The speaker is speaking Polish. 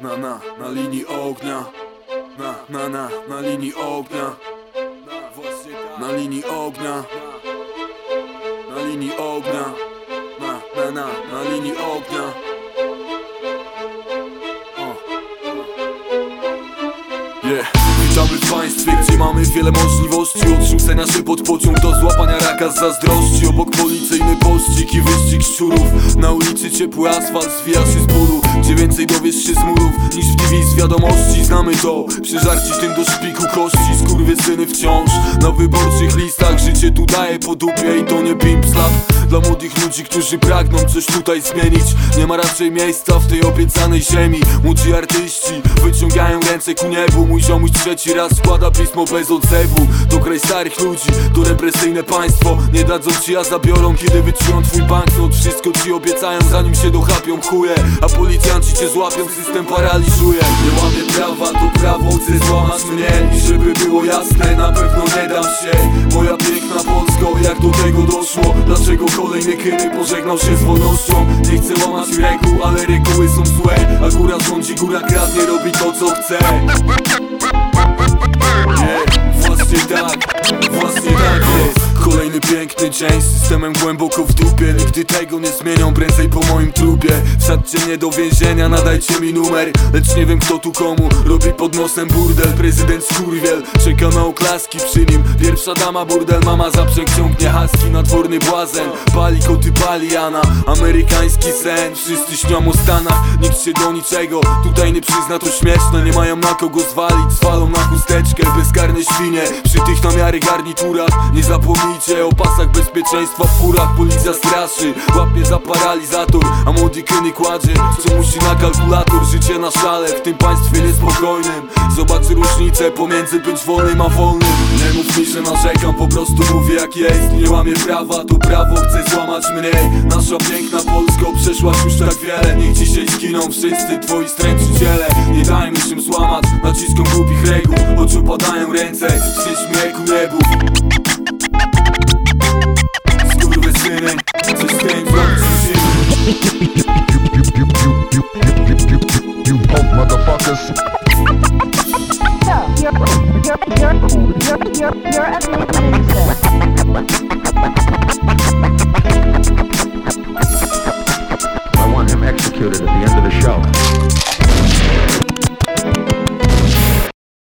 na, na, na linii ognia. Na, na, na, na linii ognia. Na linii ognia. Na linii ognia. Na, na, na, na linii ognia Yeah. Witamy w państwie, gdzie mamy wiele możliwości. Odrzucenia nasze pod pociąg do złapania raka z zazdrości. Obok policyjny pościg i wyścig szczurów. Na ulicy ciepły asfalt zwija się z bólu. Gdzie więcej dowiesz się z murów niż w TV z wiadomości. Znamy to, przeżarci tym do szpiku kości Wciąż. Na wyborczych listach Życie tu daje po dupie i to nie pimp slap. Dla młodych ludzi, którzy pragną coś tutaj zmienić Nie ma raczej miejsca w tej obiecanej ziemi. Młodzi artyści wyciągają ręce ku niebu. Mój ziomuś trzeci raz składa pismo bez odzewu. To kraj starych ludzi, to represyjne państwo. Nie dadzą ci, a zabiorą, kiedy wyczują twój banknot. Wszystko ci obiecają, zanim się dochapią chuje. A policjanci cię złapią, system paraliżuje. Nie łamię prawa, to chce złamać mnie I żeby było jasne, na pewno nie dam się Moja piękna Polsko, jak do tego doszło? Dlaczego kolejny kyny pożegnał się z wolnością? Nie chcę łamać reguł, ale reguły są złe A góra rządzi, góra kradnie, robi to co chce Kolejny piękny dzień z systemem głęboko w dupie. Nigdy tego nie zmienią, prędzej po moim trupie. Wsadźcie mnie do więzienia, nadajcie mi numer. Lecz nie wiem kto tu komu robi pod nosem burdel. Prezydent skurwiel, czeka na oklaski przy nim. Pierwsza dama burdel, mama zaprzęg ciągnie haski Nadworny błazen, pali koty pali Jana Amerykański sen, wszyscy śnią o Stanach Nikt się do niczego tutaj nie przyzna, to śmieszne Nie mają na kogo zwalić, zwalą na chusteczkę Bezkarne świnie, przy tych na miary garniturach Nie zapomnijcie o pasach bezpieczeństwa w furach Policja straszy, łapie za paralizator A młody kyny kładzie, co musi na kalkulator Życie na szale, w tym państwie niespokojnym Zobacz różnicę pomiędzy być wolnym a wolnym. Nie mów mi, że narzekam, po prostu mówię jak jest. Nie łamię prawa, to prawo chce złamać mnie. Nasza piękna Polsko, przeszłaś już tak wiele. Niech dzisiaj zginą wszyscy twoi stręczyciele. Nie dajmy się złamać naciskom głupich reguł. Choć opadają ręce, śmieje ku niebu You motherfuckers. I want him executed at the end of the show.